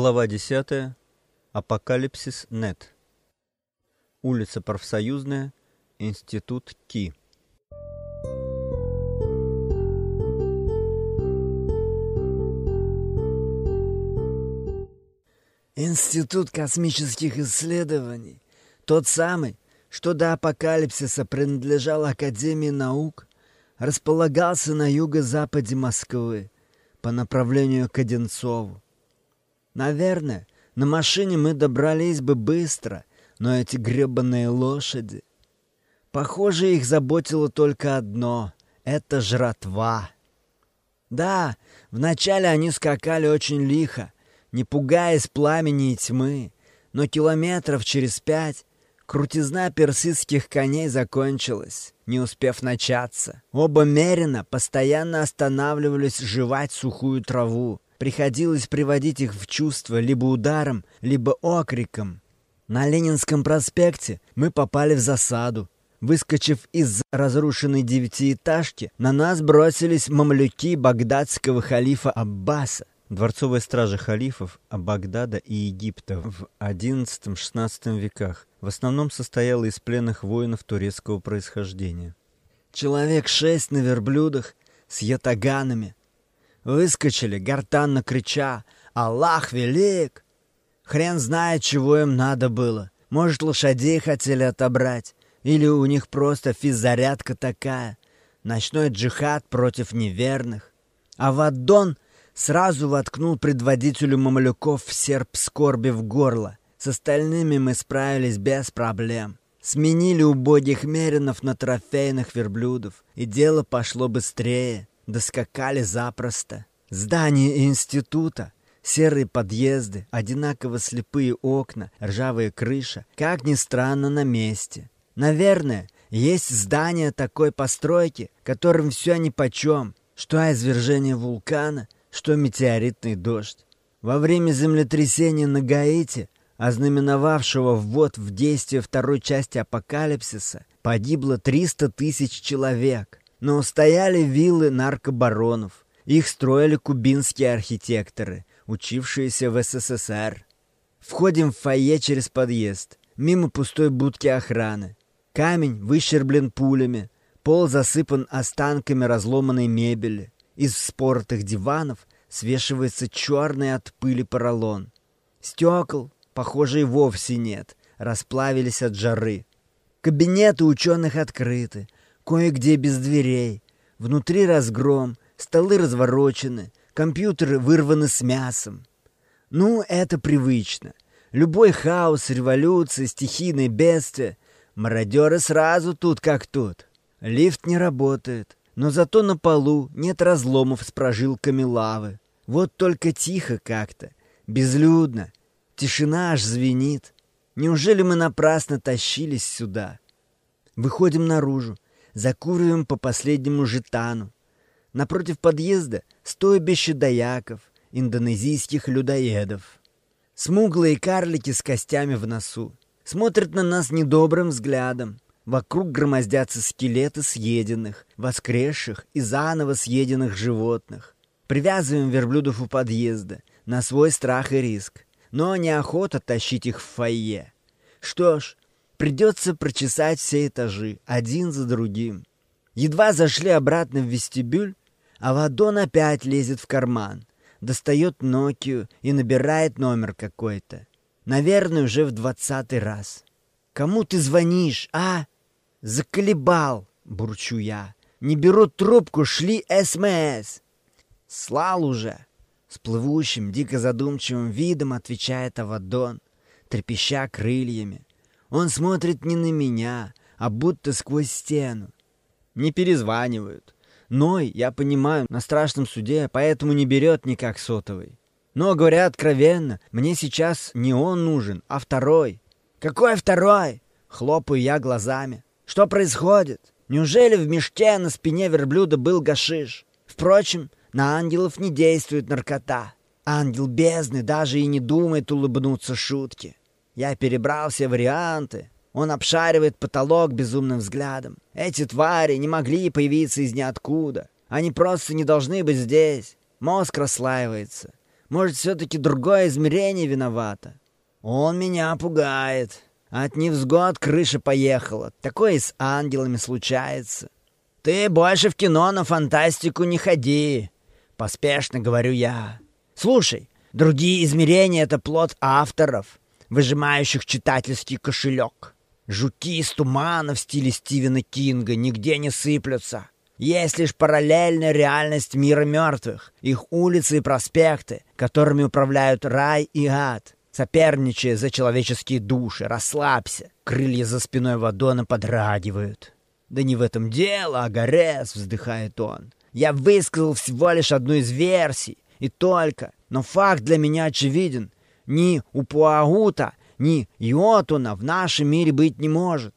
Глава 10. Апокалипсис Нет. Улица Профсоюзная, Институт Ки. Институт космических исследований, тот самый, что до апокалипсиса принадлежал Академии наук, располагался на юго-западе Москвы по направлению к Одинцову. Наверное, на машине мы добрались бы быстро, но эти гребаные лошади... Похоже, их заботило только одно — это жратва. Да, вначале они скакали очень лихо, не пугаясь пламени и тьмы, но километров через пять крутизна персидских коней закончилась, не успев начаться. Оба Мерина постоянно останавливались жевать сухую траву, Приходилось приводить их в чувство либо ударом, либо окриком. На Ленинском проспекте мы попали в засаду. Выскочив из разрушенной девятиэтажки, на нас бросились мамлюки багдадского халифа Аббаса. Дворцовая стража халифов Абагдада и Египта в XI-XVI веках в основном состояла из пленных воинов турецкого происхождения. Человек шесть на верблюдах с ятаганами, Выскочили, гортанно крича «Аллах велик!» Хрен знает, чего им надо было. Может, лошадей хотели отобрать. Или у них просто физзарядка такая. Ночной джихад против неверных. А Ваддон сразу воткнул предводителю мамлюков в серп скорби в горло. С остальными мы справились без проблем. Сменили убогих меринов на трофейных верблюдов, и дело пошло быстрее. Доскакали запросто. Здание института, серые подъезды, одинаково слепые окна, ржавая крыша, как ни странно, на месте. Наверное, есть здание такой постройки, которым все нипочем, что извержение вулкана, что метеоритный дождь. Во время землетрясения на Гаити, ознаменовавшего ввод в действие второй части апокалипсиса, погибло 300 тысяч человек. Но стояли виллы наркобаронов. Их строили кубинские архитекторы, учившиеся в СССР. Входим в фойе через подъезд. Мимо пустой будки охраны. Камень выщерблен пулями. Пол засыпан останками разломанной мебели. Из спортых диванов свешивается черный от пыли поролон. Стекол, похоже, и вовсе нет. Расплавились от жары. Кабинеты ученых открыты кое-где без дверей. Внутри разгром, столы разворочены, компьютеры вырваны с мясом. Ну, это привычно. Любой хаос, революция, стихийное бедствие. Мародеры сразу тут как тут. Лифт не работает, но зато на полу нет разломов с прожилками лавы. Вот только тихо как-то, безлюдно. Тишина аж звенит. Неужели мы напрасно тащились сюда? Выходим наружу закуриваем по последнему жетану. Напротив подъезда стойбище дояков, индонезийских людоедов. Смуглые карлики с костями в носу. Смотрят на нас недобрым взглядом. Вокруг громоздятся скелеты съеденных, воскресших и заново съеденных животных. Привязываем верблюдов у подъезда, на свой страх и риск. Но неохота тащить их в фойе. Что ж, Придется прочесать все этажи, один за другим. Едва зашли обратно в вестибюль, а Вадон опять лезет в карман, достает Нокию и набирает номер какой-то. Наверное, уже в двадцатый раз. «Кому ты звонишь, а?» «Заколебал!» — бурчу я. «Не берут трубку, шли СМС!» «Слал уже!» С плывущим, дико задумчивым видом отвечает Авадон, трепеща крыльями. Он смотрит не на меня, а будто сквозь стену. Не перезванивают. Ной, я понимаю, на страшном суде, поэтому не берет никак сотовый. Но, говоря откровенно, мне сейчас не он нужен, а второй. Какой второй? Хлопаю я глазами. Что происходит? Неужели в мешке на спине верблюда был гашиш? Впрочем, на ангелов не действует наркота. Ангел бездны даже и не думает улыбнуться шутке. Я перебрал все варианты. Он обшаривает потолок безумным взглядом. Эти твари не могли появиться из ниоткуда. Они просто не должны быть здесь. Мозг расслаивается. Может, все-таки другое измерение виновато? Он меня пугает. От невзгод крыша поехала. Такое и с ангелами случается. Ты больше в кино на фантастику не ходи. Поспешно говорю я. Слушай, другие измерения — это плод авторов, выжимающих читательский кошелек. Жуки из тумана в стиле Стивена Кинга нигде не сыплются. Есть лишь параллельная реальность мира мертвых, их улицы и проспекты, которыми управляют рай и ад, соперничая за человеческие души. Расслабься, крылья за спиной Вадона подрагивают. «Да не в этом дело, Агарес!» — вздыхает он. «Я высказал всего лишь одну из версий, и только. Но факт для меня очевиден. Ни у Пуагута, ни Йотуна в нашем мире быть не может.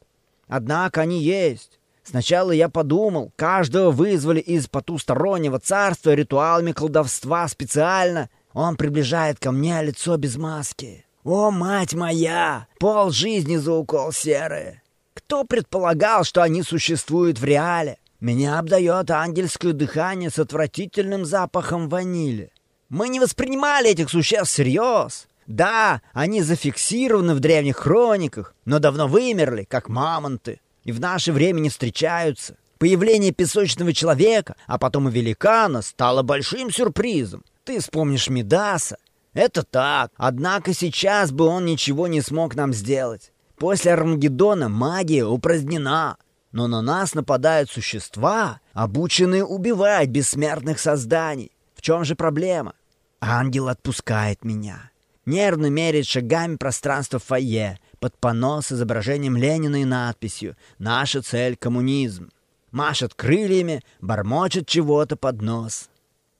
Однако они есть. Сначала я подумал, каждого вызвали из потустороннего царства ритуалами колдовства специально. Он приближает ко мне лицо без маски. О, мать моя! Пол жизни за укол серые. Кто предполагал, что они существуют в реале? Меня обдает ангельское дыхание с отвратительным запахом ванили. Мы не воспринимали этих существ всерьез. Да, они зафиксированы в древних хрониках, но давно вымерли, как мамонты и в наше время не встречаются. Появление песочного человека, а потом и великана, стало большим сюрпризом. Ты вспомнишь Медаса. Это так. Однако сейчас бы он ничего не смог нам сделать. После Армагеддона магия упразднена. Но на нас нападают существа, обученные убивать бессмертных созданий. В чем же проблема? Ангел отпускает меня. Нервно меряет шагами пространство фойе, под панно с изображением Ленина и надписью «Наша цель — коммунизм». Машет крыльями, бормочет чего-то под нос.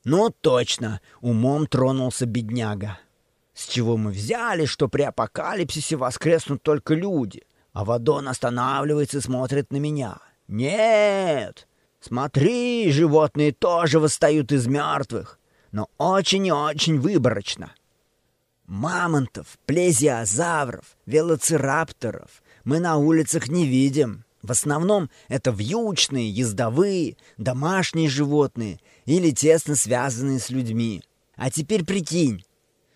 Ну, точно, умом тронулся бедняга. С чего мы взяли, что при апокалипсисе воскреснут только люди, а Вадон останавливается и смотрит на меня? Нет! Смотри, животные тоже восстают из мертвых, но очень и очень выборочно. Мамонтов, плезиозавров, велоцирапторов мы на улицах не видим. В основном это вьючные, ездовые, домашние животные или тесно связанные с людьми. А теперь прикинь,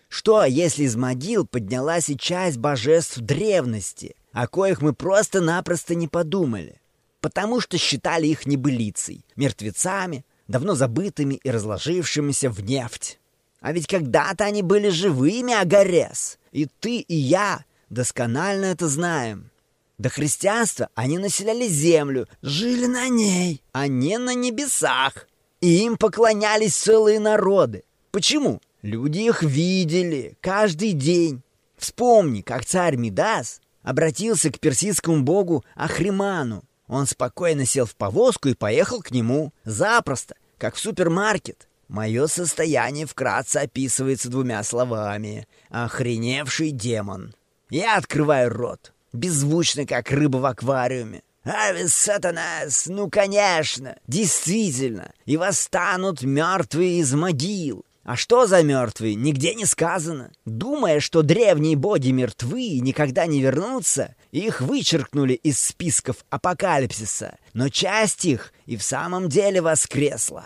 что если из могил поднялась и часть божеств древности, о коих мы просто-напросто не подумали, потому что считали их небылицей, мертвецами, давно забытыми и разложившимися в нефть. А ведь когда-то они были живыми, Агарес. И ты, и я досконально это знаем. До христианства они населяли землю, жили на ней, а не на небесах. И им поклонялись целые народы. Почему? Люди их видели каждый день. Вспомни, как царь Мидас обратился к персидскому богу Ахриману. Он спокойно сел в повозку и поехал к нему. Запросто, как в супермаркет. Мое состояние вкратце описывается двумя словами. Охреневший демон. Я открываю рот, беззвучно, как рыба в аквариуме. «Авис сатанас! Ну, конечно! Действительно! И восстанут мертвые из могил! А что за мертвые, нигде не сказано. Думая, что древние боги мертвы и никогда не вернутся, их вычеркнули из списков апокалипсиса, но часть их и в самом деле воскресла.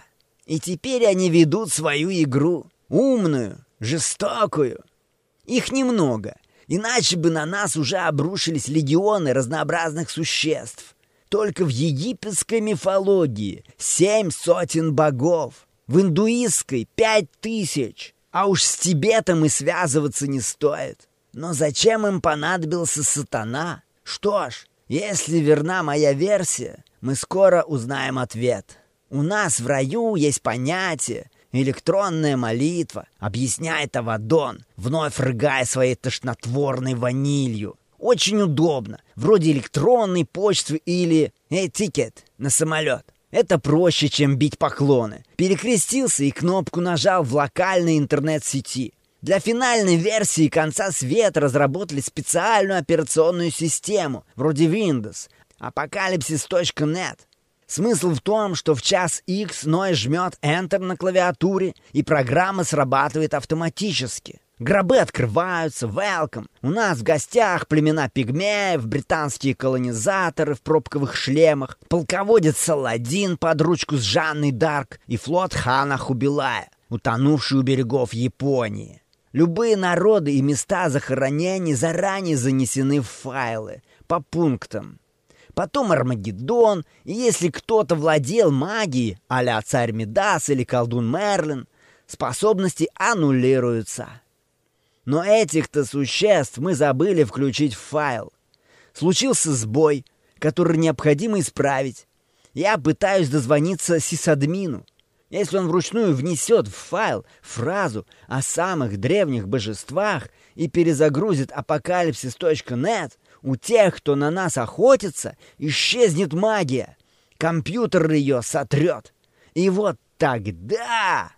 И теперь они ведут свою игру. Умную, жестокую. Их немного. Иначе бы на нас уже обрушились легионы разнообразных существ. Только в египетской мифологии семь сотен богов. В индуистской пять тысяч. А уж с Тибетом и связываться не стоит. Но зачем им понадобился сатана? Что ж, если верна моя версия, мы скоро узнаем ответ. У нас в раю есть понятие «электронная молитва», объясняет Авадон, вновь рыгая своей тошнотворной ванилью. Очень удобно, вроде электронной почты или этикет на самолет. Это проще, чем бить поклоны. Перекрестился и кнопку нажал в локальной интернет-сети. Для финальной версии конца света разработали специальную операционную систему, вроде Windows, Apocalypsis.net. Смысл в том, что в час X Ной жмет Enter на клавиатуре, и программа срабатывает автоматически. Гробы открываются, welcome. У нас в гостях племена пигмеев, британские колонизаторы в пробковых шлемах, полководец Саладин под ручку с Жанной Дарк и флот хана Хубилая. утонувший у берегов Японии. Любые народы и места захоронений заранее занесены в файлы, по пунктам. Потом Армагеддон, и если кто-то владел магией, а царь Медас или колдун Мерлин, способности аннулируются. Но этих-то существ мы забыли включить в файл. Случился сбой, который необходимо исправить. Я пытаюсь дозвониться сисадмину. Если он вручную внесет в файл фразу о самых древних божествах и перезагрузит апокалипсис.нет, у тех, кто на нас охотится, исчезнет магия. Компьютер ее сотрет. И вот тогда...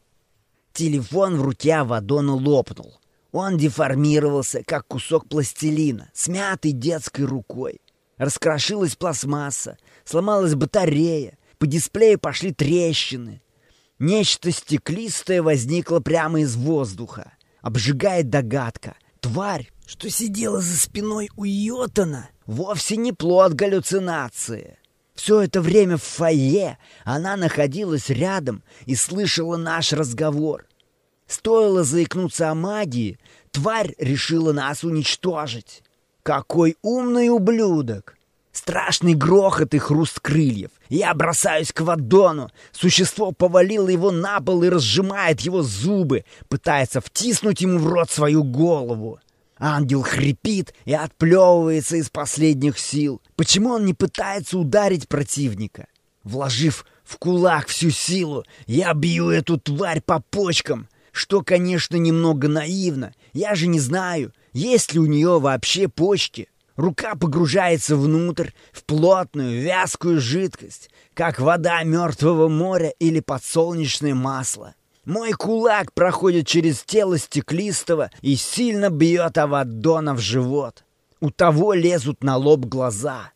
Телефон в руке Авадона лопнул. Он деформировался, как кусок пластилина, смятый детской рукой. Раскрошилась пластмасса, сломалась батарея, по дисплею пошли трещины. Нечто стеклистое возникло прямо из воздуха. Обжигает догадка. Тварь, что сидела за спиной у Йотана, вовсе не плод галлюцинации. Все это время в фойе она находилась рядом и слышала наш разговор. Стоило заикнуться о магии, тварь решила нас уничтожить. Какой умный ублюдок! Страшный грохот и хруст крыльев. Я бросаюсь к Вадону. Существо повалило его на пол и разжимает его зубы, пытается втиснуть ему в рот свою голову. Ангел хрипит и отплевывается из последних сил. Почему он не пытается ударить противника? Вложив в кулак всю силу, я бью эту тварь по почкам, что, конечно, немного наивно. Я же не знаю, есть ли у нее вообще почки. Рука погружается внутрь, в плотную, вязкую жидкость, как вода мертвого моря или подсолнечное масло. Мой кулак проходит через тело стеклистого и сильно бьет Авадона в живот. У того лезут на лоб глаза.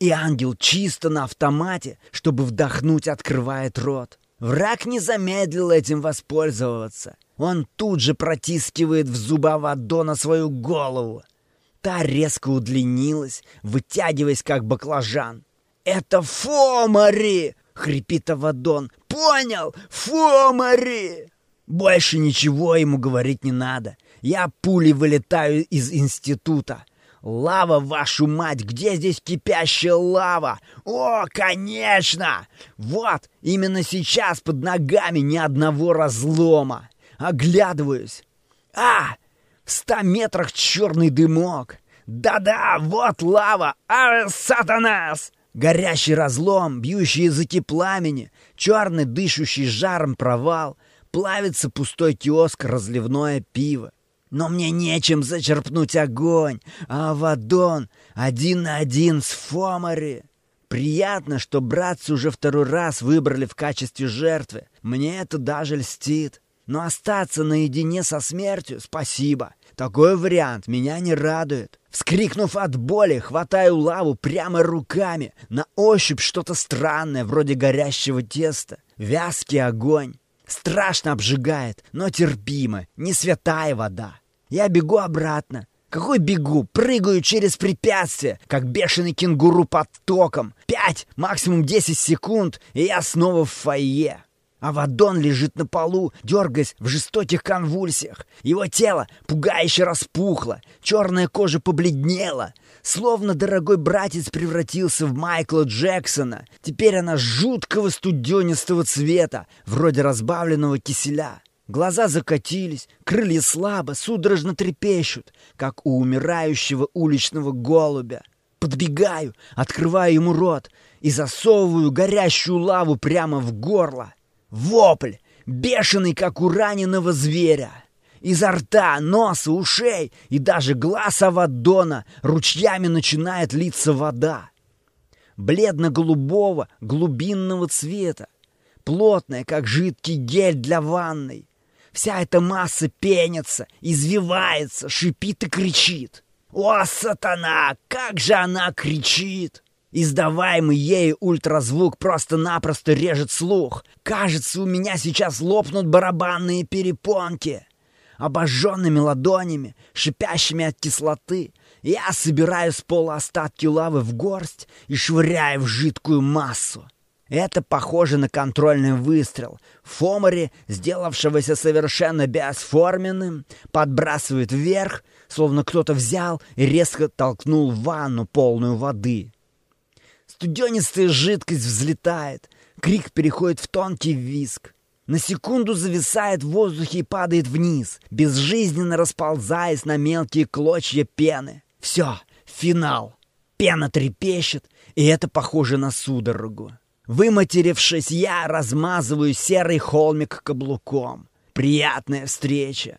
И ангел чисто на автомате, чтобы вдохнуть, открывает рот. Враг не замедлил этим воспользоваться. Он тут же протискивает в зуба Авадона свою голову. Та резко удлинилась, вытягиваясь, как баклажан. «Это Фомари!» — хрипит Авадон. «Понял? Фомари!» Больше ничего ему говорить не надо. Я пулей вылетаю из института. Лава, вашу мать, где здесь кипящая лава? О, конечно! Вот, именно сейчас под ногами ни одного разлома. Оглядываюсь. А, в ста метрах черный дымок. Да-да, вот лава! А, сатанас! Горящий разлом, бьющий языки пламени, черный, дышущий жаром провал, плавится пустой киоск, разливное пиво. Но мне нечем зачерпнуть огонь, а Авадон один на один с Фомари. Приятно, что братцы уже второй раз выбрали в качестве жертвы. Мне это даже льстит. Но остаться наедине со смертью — спасибо. Такой вариант меня не радует. Вскрикнув от боли, хватаю лаву прямо руками. На ощупь что-то странное, вроде горящего теста. Вязкий огонь. Страшно обжигает, но терпимо. Не святая вода. Я бегу обратно. Какой бегу? Прыгаю через препятствие, как бешеный кенгуру под током. Пять, максимум десять секунд, и я снова в фойе. Авадон лежит на полу, дергаясь в жестоких конвульсиях. Его тело пугающе распухло, черная кожа побледнела. Словно дорогой братец превратился в Майкла Джексона. Теперь она жуткого студенистого цвета, вроде разбавленного киселя. Глаза закатились, крылья слабо, судорожно трепещут, как у умирающего уличного голубя. Подбегаю, открываю ему рот и засовываю горящую лаву прямо в горло. Вопль, бешеный, как у раненого зверя. Изо рта, носа, ушей и даже глаз Авадона ручьями начинает литься вода. Бледно-голубого, глубинного цвета. Плотная, как жидкий гель для ванной. Вся эта масса пенится, извивается, шипит и кричит. О, сатана, как же она кричит! Издаваемый ею ультразвук просто-напросто режет слух. Кажется, у меня сейчас лопнут барабанные перепонки. Обожженными ладонями, шипящими от кислоты, я собираю с пола остатки лавы в горсть и швыряю в жидкую массу. Это похоже на контрольный выстрел. Фомари, сделавшегося совершенно бесформенным, подбрасывает вверх, словно кто-то взял и резко толкнул ванну, полную воды. Студенистая жидкость взлетает, крик переходит в тонкий виск. На секунду зависает в воздухе и падает вниз, безжизненно расползаясь на мелкие клочья пены. Все, финал. Пена трепещет, и это похоже на судорогу. Выматерившись, я размазываю серый холмик каблуком. Приятная встреча.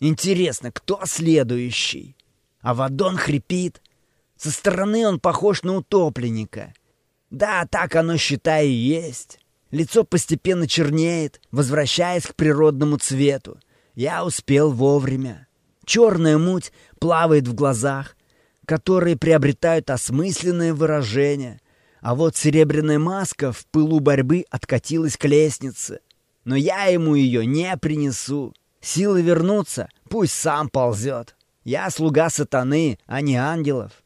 Интересно, кто следующий? Авадон хрипит. Со стороны он похож на утопленника. Да, так оно, считай, и есть. Лицо постепенно чернеет, возвращаясь к природному цвету. Я успел вовремя. Черная муть плавает в глазах, которые приобретают осмысленное выражение. А вот серебряная маска в пылу борьбы откатилась к лестнице. Но я ему ее не принесу. Силы вернуться, пусть сам ползет. Я слуга сатаны, а не ангелов.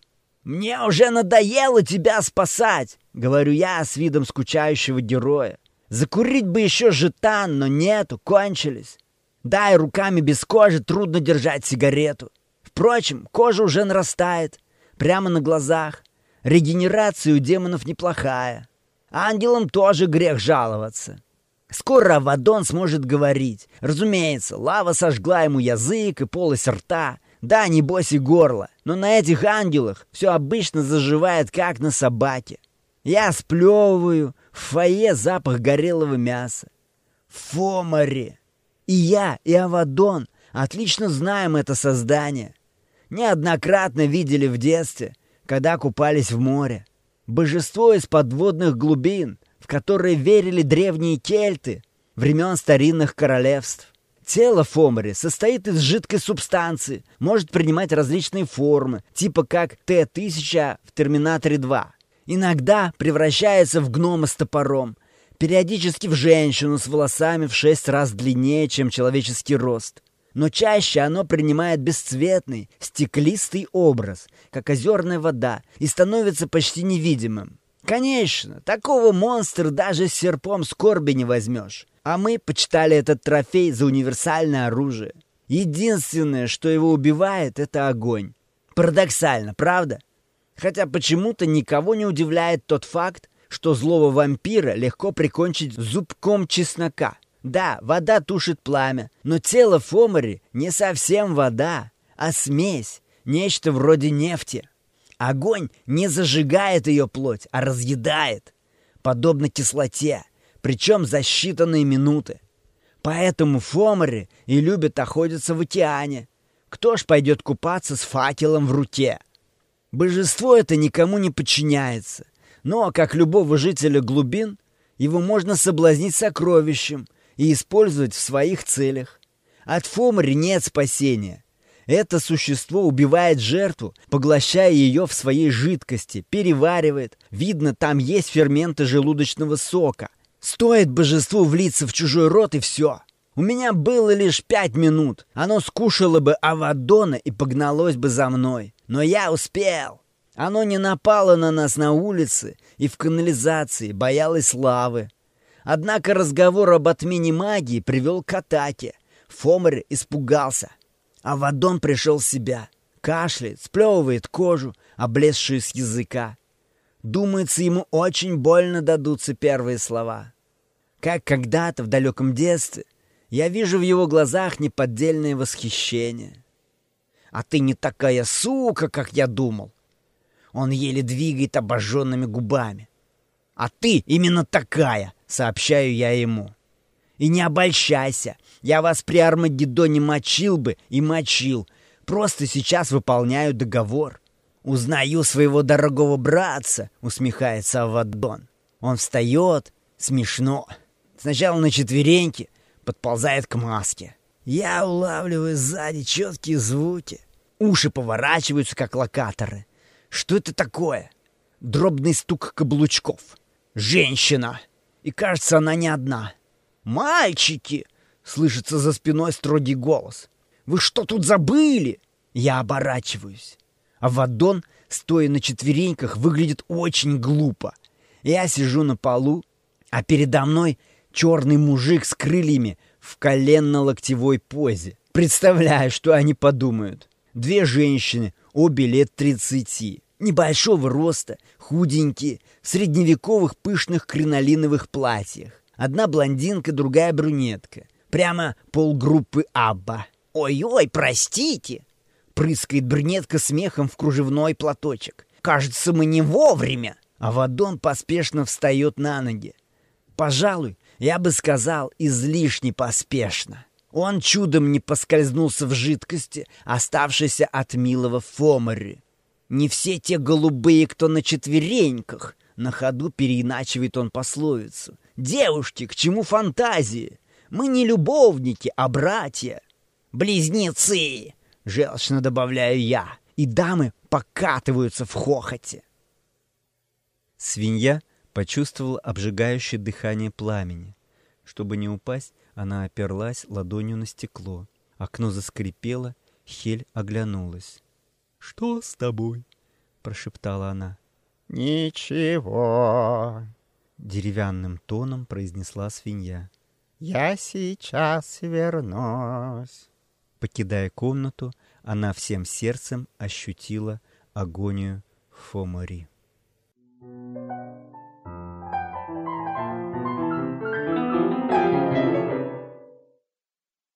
«Мне уже надоело тебя спасать!» — говорю я с видом скучающего героя. «Закурить бы еще жетан, но нету, кончились. Да, и руками без кожи трудно держать сигарету. Впрочем, кожа уже нарастает, прямо на глазах. Регенерация у демонов неплохая. Ангелам тоже грех жаловаться. Скоро Авадон сможет говорить. Разумеется, лава сожгла ему язык и полость рта. Да, небось и горло. Но на этих ангелах все обычно заживает, как на собаке. Я сплевываю, в фойе запах горелого мяса. Фомари! И я, и Авадон отлично знаем это создание. Неоднократно видели в детстве — когда купались в море. Божество из подводных глубин, в которые верили древние кельты времен старинных королевств. Тело Фомари состоит из жидкой субстанции, может принимать различные формы, типа как Т-1000 в «Терминаторе 2». Иногда превращается в гнома с топором, периодически в женщину с волосами в шесть раз длиннее, чем человеческий рост но чаще оно принимает бесцветный, стеклистый образ, как озерная вода, и становится почти невидимым. Конечно, такого монстра даже с серпом скорби не возьмешь. А мы почитали этот трофей за универсальное оружие. Единственное, что его убивает, это огонь. Парадоксально, правда? Хотя почему-то никого не удивляет тот факт, что злого вампира легко прикончить зубком чеснока. Да, вода тушит пламя, но тело Фомари не совсем вода, а смесь, нечто вроде нефти. Огонь не зажигает ее плоть, а разъедает, подобно кислоте, причем за считанные минуты. Поэтому Фомари и любят охотиться в океане. Кто ж пойдет купаться с факелом в руке? Божество это никому не подчиняется, но, как любого жителя глубин, его можно соблазнить сокровищем, и использовать в своих целях. От Фомари нет спасения. Это существо убивает жертву, поглощая ее в своей жидкости, переваривает. Видно, там есть ферменты желудочного сока. Стоит божеству влиться в чужой рот и все. У меня было лишь пять минут. Оно скушало бы Авадона и погналось бы за мной. Но я успел. Оно не напало на нас на улице и в канализации, боялось лавы. Однако разговор об отмене магии привел к атаке. Фомер испугался. А Вадон пришел в себя. Кашляет, сплевывает кожу, облезшую с языка. Думается, ему очень больно дадутся первые слова. Как когда-то в далеком детстве я вижу в его глазах неподдельное восхищение. «А ты не такая сука, как я думал!» Он еле двигает обожженными губами. «А ты именно такая!» сообщаю я ему. И не обольщайся, я вас при Армагеддоне мочил бы и мочил. Просто сейчас выполняю договор. Узнаю своего дорогого братца, усмехается Аваддон. Он встает, смешно. Сначала на четвереньки, подползает к маске. Я улавливаю сзади четкие звуки. Уши поворачиваются, как локаторы. Что это такое? Дробный стук каблучков. Женщина! И кажется, она не одна. «Мальчики!» — слышится за спиной строгий голос. «Вы что тут забыли?» Я оборачиваюсь. А Вадон, стоя на четвереньках, выглядит очень глупо. Я сижу на полу, а передо мной черный мужик с крыльями в коленно-локтевой позе. Представляю, что они подумают. Две женщины, обе лет тридцати. Небольшого роста, худенькие, в средневековых пышных кринолиновых платьях. Одна блондинка, другая брюнетка. Прямо полгруппы Абба. «Ой-ой, простите!» Прыскает брюнетка смехом в кружевной платочек. «Кажется, мы не вовремя!» А Вадон поспешно встает на ноги. Пожалуй, я бы сказал, излишне поспешно. Он чудом не поскользнулся в жидкости, оставшейся от милого Фомари. Не все те голубые, кто на четвереньках. На ходу переиначивает он пословицу. «Девушки, к чему фантазии? Мы не любовники, а братья». «Близнецы!» — желчно добавляю я. И дамы покатываются в хохоте. Свинья почувствовала обжигающее дыхание пламени. Чтобы не упасть, она оперлась ладонью на стекло. Окно заскрипело, Хель оглянулась. «Что с тобой?» — прошептала она. «Ничего», — деревянным тоном произнесла свинья. «Я сейчас вернусь». Покидая комнату, она всем сердцем ощутила агонию Фомари. Thank you.